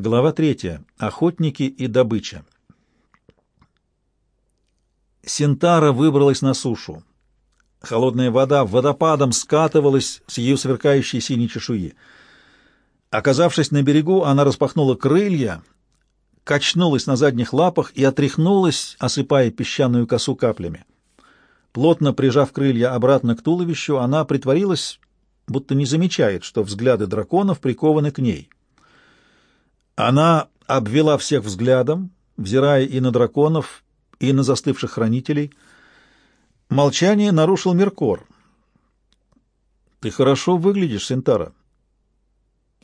Глава третья. Охотники и добыча. Синтара выбралась на сушу. Холодная вода водопадом скатывалась с ее сверкающей синей чешуи. Оказавшись на берегу, она распахнула крылья, качнулась на задних лапах и отряхнулась, осыпая песчаную косу каплями. Плотно прижав крылья обратно к туловищу, она притворилась, будто не замечает, что взгляды драконов прикованы к ней. Она обвела всех взглядом, взирая и на драконов, и на застывших хранителей. Молчание нарушил Меркор. «Ты хорошо выглядишь, Синтара».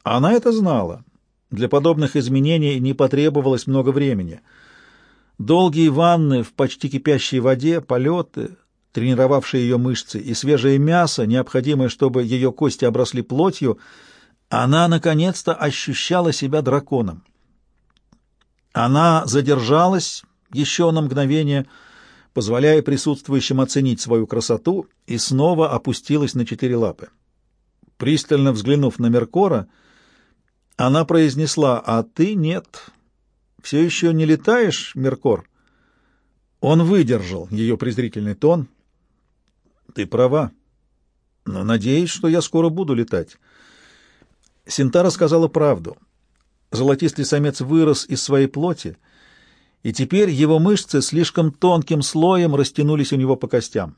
Она это знала. Для подобных изменений не потребовалось много времени. Долгие ванны в почти кипящей воде, полеты, тренировавшие ее мышцы, и свежее мясо, необходимое, чтобы ее кости обросли плотью, она наконец-то ощущала себя драконом. Она задержалась еще на мгновение, позволяя присутствующим оценить свою красоту, и снова опустилась на четыре лапы. Пристально взглянув на Меркора, она произнесла «А ты нет. Все еще не летаешь, Меркор?» Он выдержал ее презрительный тон — ты права. Но надеюсь, что я скоро буду летать. Синтара сказала правду. Золотистый самец вырос из своей плоти, и теперь его мышцы слишком тонким слоем растянулись у него по костям.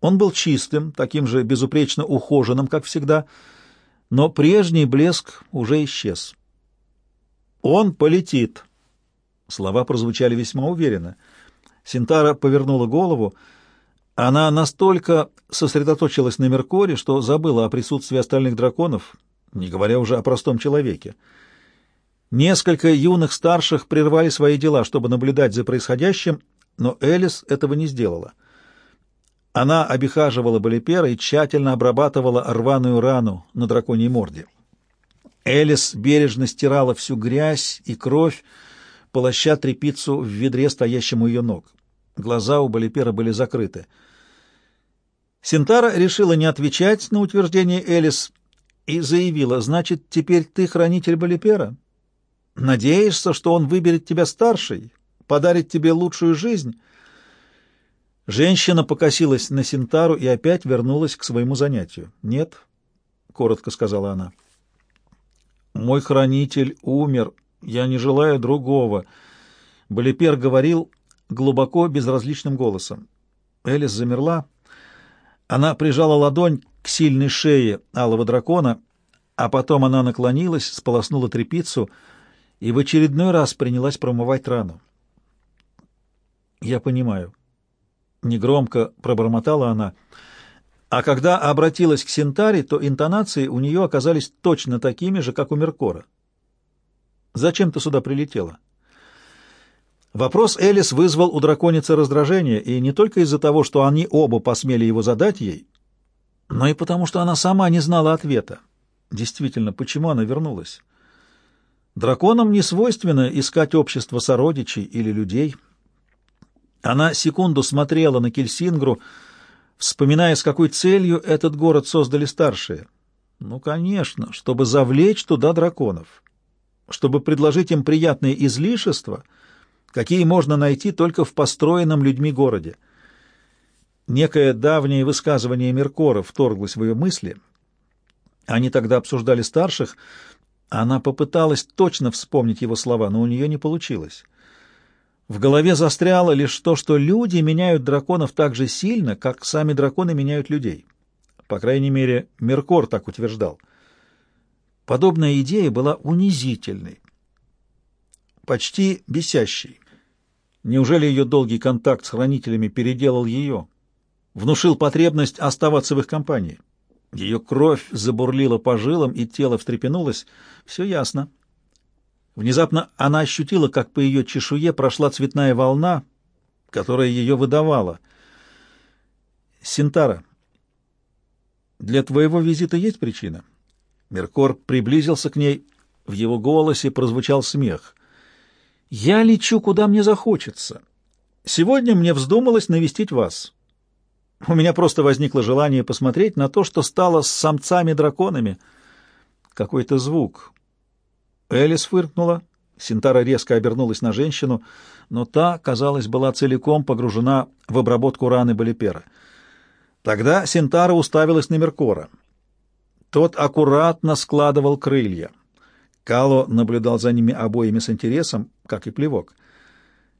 Он был чистым, таким же безупречно ухоженным, как всегда, но прежний блеск уже исчез. «Он полетит!» Слова прозвучали весьма уверенно. Синтара повернула голову, она настолько сосредоточилась на Меркоре, что забыла о присутствии остальных драконов, не говоря уже о простом человеке. Несколько юных старших прервали свои дела, чтобы наблюдать за происходящим, но Элис этого не сделала. Она обихаживала Балипера и тщательно обрабатывала рваную рану на драконьей морде. Элис бережно стирала всю грязь и кровь, полоща трепицу в ведре, стоящему у ее ног. Глаза у Балипера были закрыты — Синтара решила не отвечать на утверждение Элис и заявила, «Значит, теперь ты хранитель Балипера? Надеешься, что он выберет тебя старшей, подарит тебе лучшую жизнь?» Женщина покосилась на Синтару и опять вернулась к своему занятию. «Нет», — коротко сказала она. «Мой хранитель умер, я не желаю другого», — Балипер говорил глубоко безразличным голосом. Элис замерла, — она прижала ладонь к сильной шее алого дракона, а потом она наклонилась, сполоснула трепицу и в очередной раз принялась промывать рану. «Я понимаю». Негромко пробормотала она, а когда обратилась к Синтаре, то интонации у нее оказались точно такими же, как у Меркора. «Зачем ты сюда прилетела?» Вопрос Элис вызвал у драконицы раздражение, и не только из-за того, что они оба посмели его задать ей, но и потому, что она сама не знала ответа. Действительно, почему она вернулась? Драконам не свойственно искать общество сородичей или людей. Она секунду смотрела на Кельсингру, вспоминая, с какой целью этот город создали старшие. Ну, конечно, чтобы завлечь туда драконов, чтобы предложить им приятные излишества — какие можно найти только в построенном людьми городе. Некое давнее высказывание Меркора вторглось в ее мысли. Они тогда обсуждали старших. Она попыталась точно вспомнить его слова, но у нее не получилось. В голове застряло лишь то, что люди меняют драконов так же сильно, как сами драконы меняют людей. По крайней мере, Меркор так утверждал. Подобная идея была унизительной, почти бесящей. Неужели ее долгий контакт с хранителями переделал ее? Внушил потребность оставаться в их компании? Ее кровь забурлила по жилам, и тело встрепенулось. Все ясно. Внезапно она ощутила, как по ее чешуе прошла цветная волна, которая ее выдавала. «Синтара, для твоего визита есть причина?» Меркор приблизился к ней. В его голосе прозвучал смех. Я лечу, куда мне захочется. Сегодня мне вздумалось навестить вас. У меня просто возникло желание посмотреть на то, что стало с самцами-драконами. Какой-то звук. Элис фыркнула. Синтара резко обернулась на женщину, но та, казалось, была целиком погружена в обработку раны Балипера. Тогда Синтара уставилась на Меркора. Тот аккуратно складывал крылья. Кало наблюдал за ними обоими с интересом, как и плевок.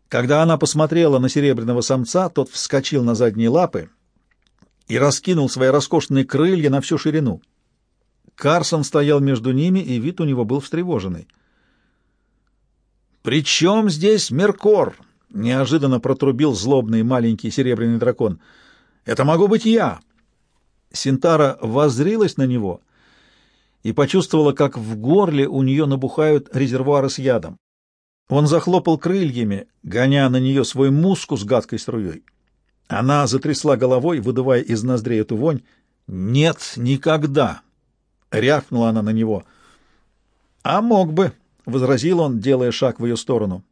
Когда она посмотрела на серебряного самца, тот вскочил на задние лапы и раскинул свои роскошные крылья на всю ширину. Карсон стоял между ними, и вид у него был встревоженный. «При чем здесь Меркор?» — неожиданно протрубил злобный маленький серебряный дракон. «Это могу быть я!» Синтара воззрилась на него и почувствовала, как в горле у нее набухают резервуары с ядом. Он захлопал крыльями, гоня на нее свой мускус гадкой струей. Она затрясла головой, выдувая из ноздрей эту вонь. «Нет, никогда!» — рявкнула она на него. «А мог бы!» — возразил он, делая шаг в ее сторону.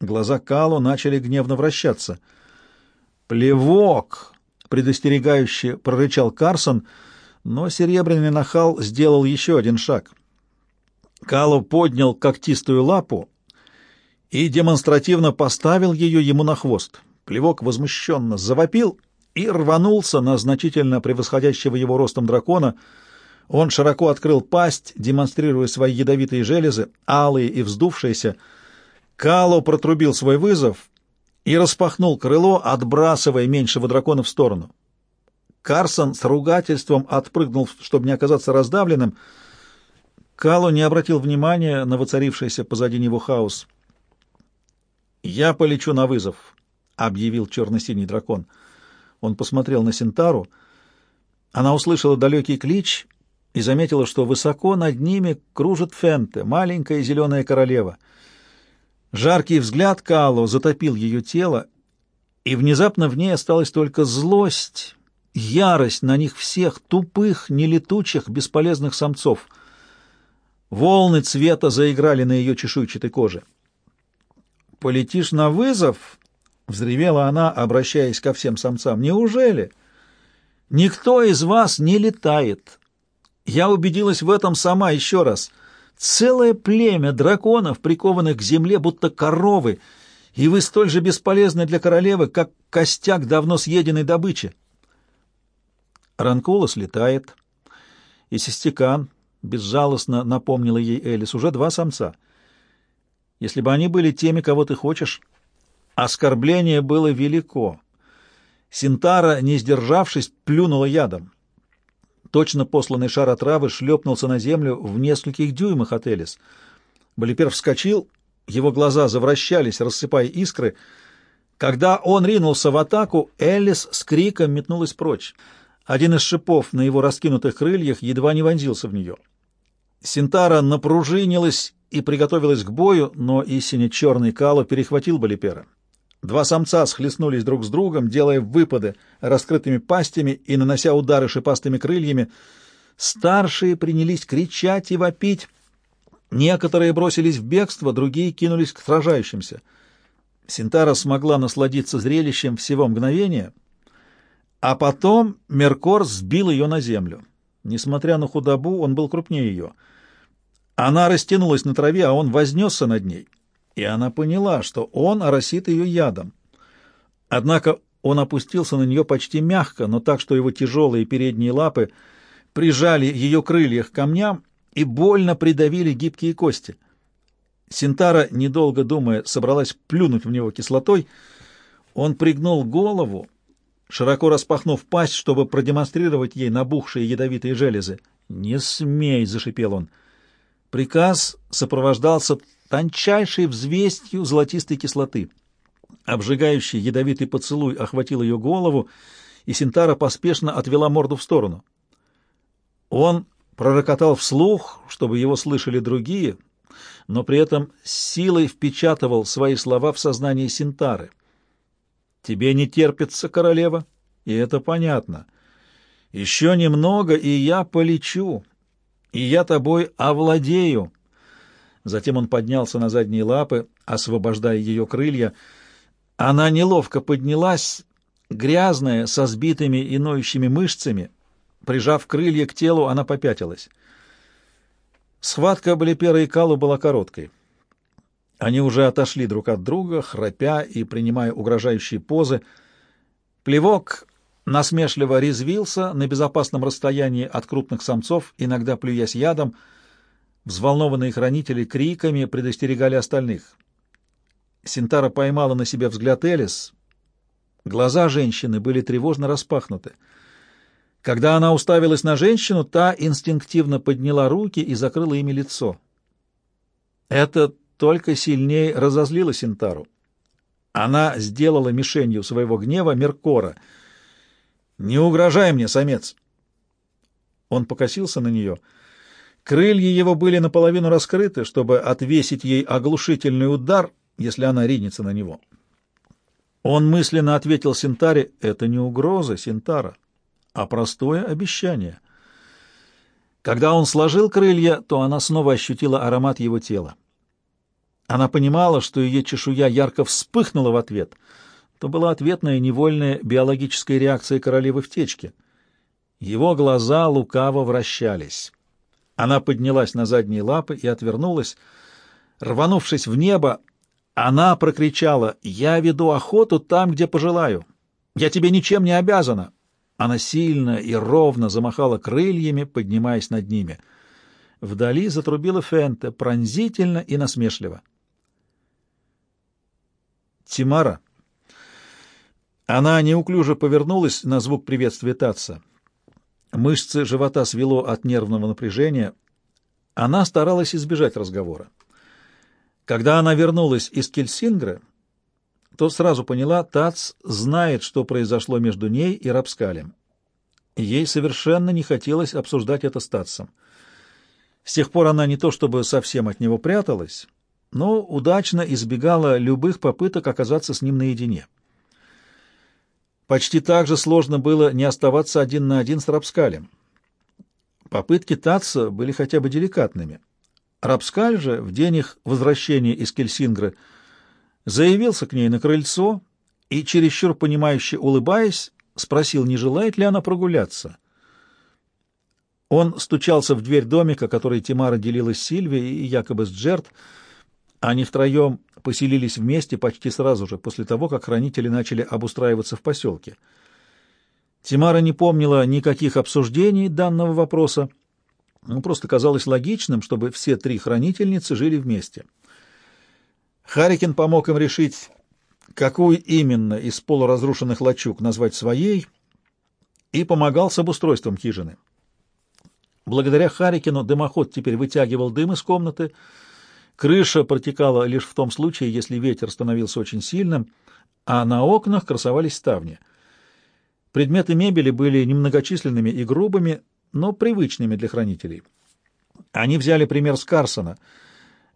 Глаза Кало начали гневно вращаться. «Плевок!» — предостерегающе прорычал Карсон — но серебряный нахал сделал еще один шаг. Кало поднял когтистую лапу и демонстративно поставил ее ему на хвост. Плевок возмущенно завопил и рванулся на значительно превосходящего его ростом дракона. Он широко открыл пасть, демонстрируя свои ядовитые железы, алые и вздувшиеся. Кало протрубил свой вызов и распахнул крыло, отбрасывая меньшего дракона в сторону. Карсон с ругательством отпрыгнул, чтобы не оказаться раздавленным. Кало не обратил внимания на воцарившийся позади него хаос. «Я полечу на вызов», — объявил черно-синий дракон. Он посмотрел на Синтару. Она услышала далекий клич и заметила, что высоко над ними кружит Фенте, маленькая зеленая королева. Жаркий взгляд Кало затопил ее тело, и внезапно в ней осталась только злость ярость на них всех, тупых, нелетучих, бесполезных самцов. Волны цвета заиграли на ее чешуйчатой коже. «Полетишь на вызов?» — взревела она, обращаясь ко всем самцам. «Неужели? Никто из вас не летает. Я убедилась в этом сама еще раз. Целое племя драконов, прикованных к земле, будто коровы, и вы столь же бесполезны для королевы, как костяк давно съеденной добычи». Ранкула слетает, и Систекан безжалостно напомнила ей Элис, уже два самца. Если бы они были теми, кого ты хочешь, оскорбление было велико. Синтара, не сдержавшись, плюнула ядом. Точно посланный шар отравы шлепнулся на землю в нескольких дюймах от Элис. Болипер вскочил, его глаза завращались, рассыпая искры. Когда он ринулся в атаку, Элис с криком метнулась прочь. Один из шипов на его раскинутых крыльях едва не вонзился в нее. Синтара напружинилась и приготовилась к бою, но и сине-черный Кало перехватил Балипера. Два самца схлестнулись друг с другом, делая выпады раскрытыми пастями и нанося удары шипастыми крыльями. Старшие принялись кричать и вопить. Некоторые бросились в бегство, другие кинулись к сражающимся. Синтара смогла насладиться зрелищем всего мгновения — а потом Меркор сбил ее на землю. Несмотря на худобу, он был крупнее ее. Она растянулась на траве, а он вознесся над ней. И она поняла, что он оросит ее ядом. Однако он опустился на нее почти мягко, но так, что его тяжелые передние лапы прижали ее крылья к камням и больно придавили гибкие кости. Синтара, недолго думая, собралась плюнуть в него кислотой. Он пригнул голову широко распахнув пасть, чтобы продемонстрировать ей набухшие ядовитые железы. «Не смей!» — зашипел он. Приказ сопровождался тончайшей взвестью золотистой кислоты. Обжигающий ядовитый поцелуй охватил ее голову, и Синтара поспешно отвела морду в сторону. Он пророкотал вслух, чтобы его слышали другие, но при этом силой впечатывал свои слова в сознание Синтары — Тебе не терпится, королева, и это понятно. Еще немного, и я полечу, и я тобой овладею. Затем он поднялся на задние лапы, освобождая ее крылья. Она неловко поднялась, грязная, со сбитыми и ноющими мышцами. Прижав крылья к телу, она попятилась. Схватка Балипера и Калу была короткой. Они уже отошли друг от друга, храпя и принимая угрожающие позы. Плевок насмешливо резвился на безопасном расстоянии от крупных самцов, иногда плюясь ядом. Взволнованные хранители криками предостерегали остальных. Синтара поймала на себе взгляд Элис. Глаза женщины были тревожно распахнуты. Когда она уставилась на женщину, та инстинктивно подняла руки и закрыла ими лицо. Это только сильнее разозлило Синтару. Она сделала мишенью своего гнева Меркора. «Не угрожай мне, самец!» Он покосился на нее. Крылья его были наполовину раскрыты, чтобы отвесить ей оглушительный удар, если она ринется на него. Он мысленно ответил Синтаре, «Это не угроза, Синтара а простое обещание. Когда он сложил крылья, то она снова ощутила аромат его тела. Она понимала, что ее чешуя ярко вспыхнула в ответ. То была ответная невольная биологическая реакция королевы в течке. Его глаза лукаво вращались. Она поднялась на задние лапы и отвернулась. Рванувшись в небо, она прокричала «Я веду охоту там, где пожелаю. Я тебе ничем не обязана. Она сильно и ровно замахала крыльями, поднимаясь над ними. Вдали затрубила Фенте, пронзительно и насмешливо. Тимара. Она неуклюже повернулась на звук приветствия Татца. Мышцы живота свело от нервного напряжения. Она старалась избежать разговора. Когда она вернулась из Кельсингра, то сразу поняла, Тац знает, что произошло между ней и Рапскалем. Ей совершенно не хотелось обсуждать это с Татцем. С тех пор она не то чтобы совсем от него пряталась, но удачно избегала любых попыток оказаться с ним наедине. Почти так же сложно было не оставаться один на один с Рапскалем. Попытки Татца были хотя бы деликатными. Рапскаль же в день их возвращения из Кельсингра заявился к ней на крыльцо и, чересчур понимающе улыбаясь, спросил, не желает ли она прогуляться. Он стучался в дверь домика, который Тимара делила с Сильвией и якобы с Джерт. Они втроем поселились вместе почти сразу же, после того, как хранители начали обустраиваться в поселке. Тимара не помнила никаких обсуждений данного вопроса, ну, просто казалось логичным, чтобы все три хранительницы жили вместе. Харикин помог им решить, какую именно из полуразрушенных лачуг назвать своей, и помогал с обустройством хижины. Благодаря Харикину дымоход теперь вытягивал дым из комнаты, крыша протекала лишь в том случае, если ветер становился очень сильным, а на окнах красовались ставни. Предметы мебели были немногочисленными и грубыми, но привычными для хранителей. Они взяли пример с Карсона —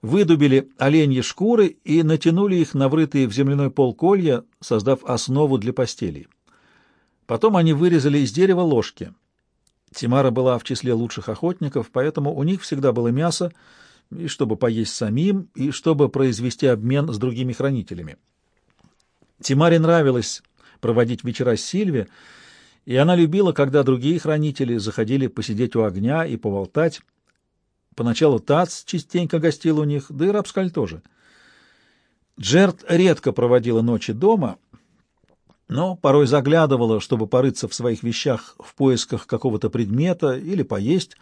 выдубили оленьи шкуры и натянули их на врытые в земляной пол колья, создав основу для постелей. Потом они вырезали из дерева ложки. Тимара была в числе лучших охотников, поэтому у них всегда было мясо, и чтобы поесть самим, и чтобы произвести обмен с другими хранителями. Тимаре нравилось проводить вечера с Сильви, и она любила, когда другие хранители заходили посидеть у огня и поболтать, Поначалу Тац частенько гостил у них, да и Рапскаль тоже. Джерт редко проводила ночи дома, но порой заглядывала, чтобы порыться в своих вещах в поисках какого-то предмета или поесть,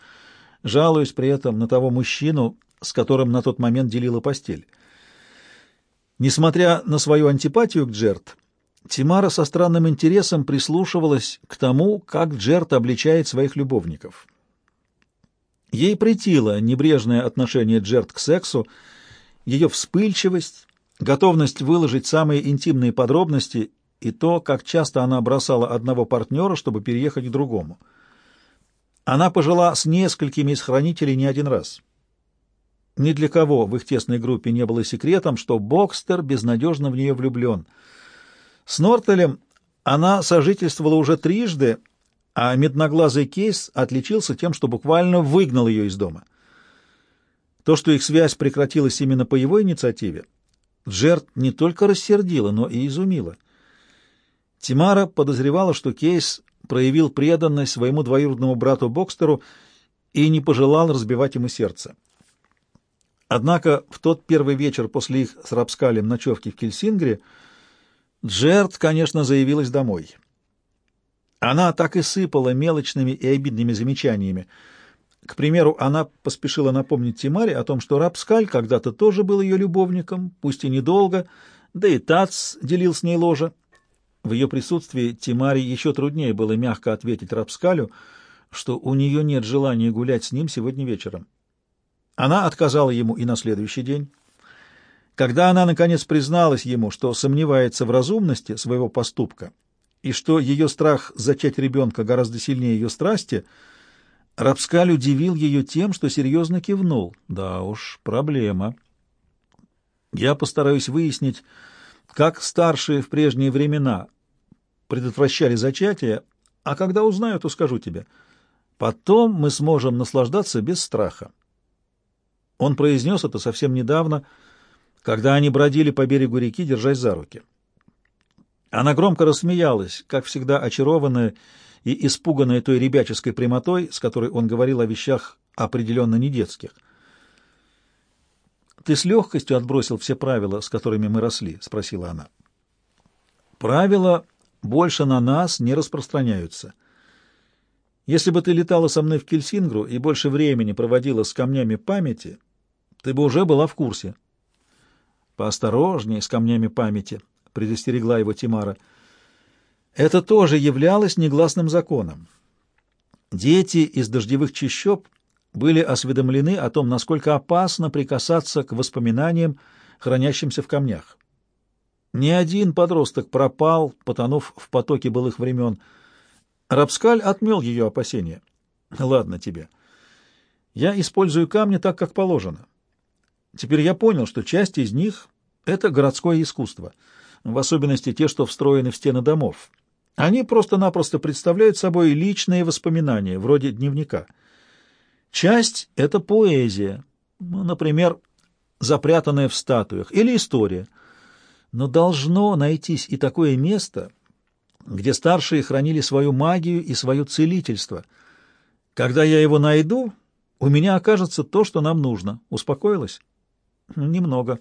жалуясь при этом на того мужчину, с которым на тот момент делила постель. Несмотря на свою антипатию к Джерт, Тимара со странным интересом прислушивалась к тому, как Джерт обличает своих любовников. Ей претило небрежное отношение Джерт к сексу, ее вспыльчивость, готовность выложить самые интимные подробности и то, как часто она бросала одного партнера, чтобы переехать к другому. Она пожила с несколькими из хранителей не один раз. Ни для кого в их тесной группе не было секретом, что Бокстер безнадежно в нее влюблен. С Нортелем она сожительствовала уже трижды, а медноглазый кейс отличился тем, что буквально выгнал ее из дома. То, что их связь прекратилась именно по его инициативе, Джерт не только рассердила, но и изумила. Тимара подозревала, что Кейс проявил преданность своему двоюродному брату Бокстеру и не пожелал разбивать ему сердце. Однако в тот первый вечер после их с Рапскалем ночевки в Кельсингре Джерт, конечно, заявилась домой. Она так и сыпала мелочными и обидными замечаниями. К примеру, она поспешила напомнить Тимаре о том, что Рапскаль когда-то тоже был ее любовником, пусть и недолго, да и Тац делил с ней ложе. В ее присутствии Тимаре еще труднее было мягко ответить Рапскалю, что у нее нет желания гулять с ним сегодня вечером. Она отказала ему и на следующий день. Когда она, наконец, призналась ему, что сомневается в разумности своего поступка и что ее страх зачать ребенка гораздо сильнее ее страсти, Рапскаль удивил ее тем, что серьезно кивнул. Да уж, проблема. Я постараюсь выяснить, как старшие в прежние времена предотвращали зачатие, а когда узнаю, то скажу тебе. Потом мы сможем наслаждаться без страха. Он произнес это совсем недавно, когда они бродили по берегу реки, держась за руки. Она громко рассмеялась, как всегда очарованная и испуганная той ребяческой прямотой, с которой он говорил о вещах определенно не детских. «Ты с легкостью отбросил все правила, с которыми мы росли?» — спросила она. «Правила больше на нас не распространяются». Если бы ты летала со мной в Кельсингру и больше времени проводила с камнями памяти, ты бы уже была в курсе. Поосторожнее с камнями памяти, предостерегла его Тимара. Это тоже являлось негласным законом. Дети из дождевых чащоб были осведомлены о том, насколько опасно прикасаться к воспоминаниям, хранящимся в камнях. Ни один подросток пропал, потонув в потоке былых времен. Рапскаль отмел ее опасения. «Ладно тебе. Я использую камни так, как положено. Теперь я понял, что часть из них — это городское искусство, в особенности те, что встроены в стены домов. Они просто-напросто представляют собой личные воспоминания, вроде дневника. Часть — это поэзия, ну, например, запрятанная в статуях, или история. Но должно найтись и такое место, где старшие хранили свою магию и свое целительство. Когда я его найду, у меня окажется то, что нам нужно. Успокоилась? Немного.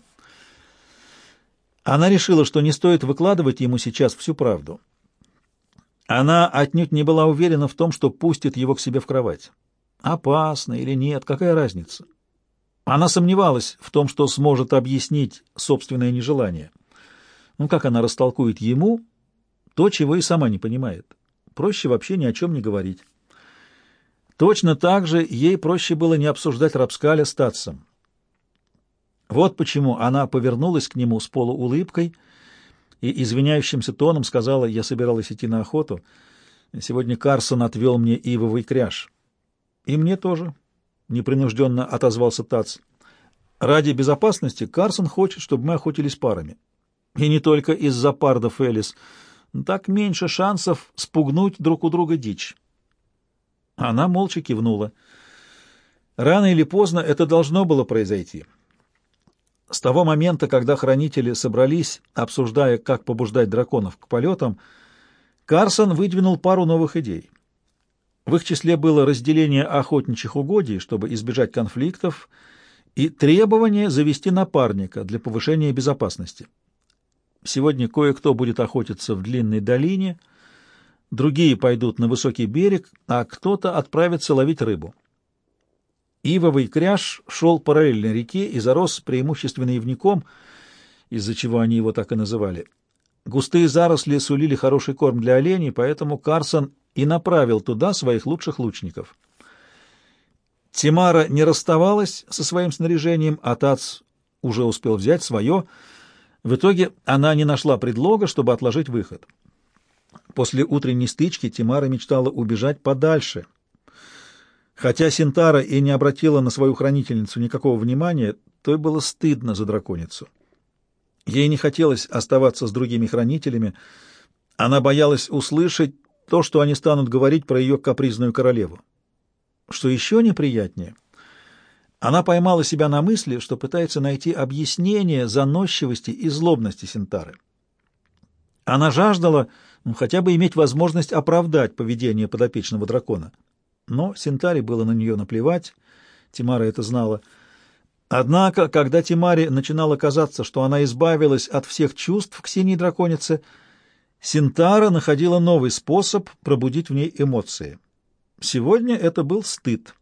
Она решила, что не стоит выкладывать ему сейчас всю правду. Она отнюдь не была уверена в том, что пустит его к себе в кровать. Опасно или нет, какая разница? Она сомневалась в том, что сможет объяснить собственное нежелание. Ну, как она растолкует ему то, чего и сама не понимает? Проще вообще ни о чем не говорить. Точно так же ей проще было не обсуждать Рапскаля с Татсом. Вот почему она повернулась к нему с полуулыбкой и извиняющимся тоном сказала, я собиралась идти на охоту. Сегодня Карсон отвел мне ивовый кряж. И мне тоже, — непринужденно отозвался Тац. Ради безопасности Карсон хочет, чтобы мы охотились парами. И не только из-за пардов Элис. Так меньше шансов спугнуть друг у друга дичь. Она молча кивнула. Рано или поздно это должно было произойти. С того момента, когда хранители собрались, обсуждая, как побуждать драконов к полетам, Карсон выдвинул пару новых идей. В их числе было разделение охотничьих угодий, чтобы избежать конфликтов, и требование завести напарника для повышения безопасности. Сегодня кое-кто будет охотиться в длинной долине, другие пойдут на высокий берег, а кто-то отправится ловить рыбу. Ивовый кряж шел параллельно реке и зарос преимущественно ивником, из-за чего они его так и называли. Густые заросли сулили хороший корм для оленей, поэтому Карсон и направил туда своих лучших лучников. Тимара не расставалась со своим снаряжением, а Тац уже успел взять свое. В итоге она не нашла предлога, чтобы отложить выход. После утренней стычки Тимара мечтала убежать подальше — Хотя Синтара и не обратила на свою хранительницу никакого внимания, то и было стыдно за драконицу. Ей не хотелось оставаться с другими хранителями, она боялась услышать то, что они станут говорить про ее капризную королеву. Что еще неприятнее, она поймала себя на мысли, что пытается найти объяснение заносчивости и злобности Синтары. Она жаждала ну, хотя бы иметь возможность оправдать поведение подопечного дракона — но Синтаре было на нее наплевать, Тимара это знала. Однако, когда Тимаре начинало казаться, что она избавилась от всех чувств к синей драконице, Синтара находила новый способ пробудить в ней эмоции. Сегодня это был стыд.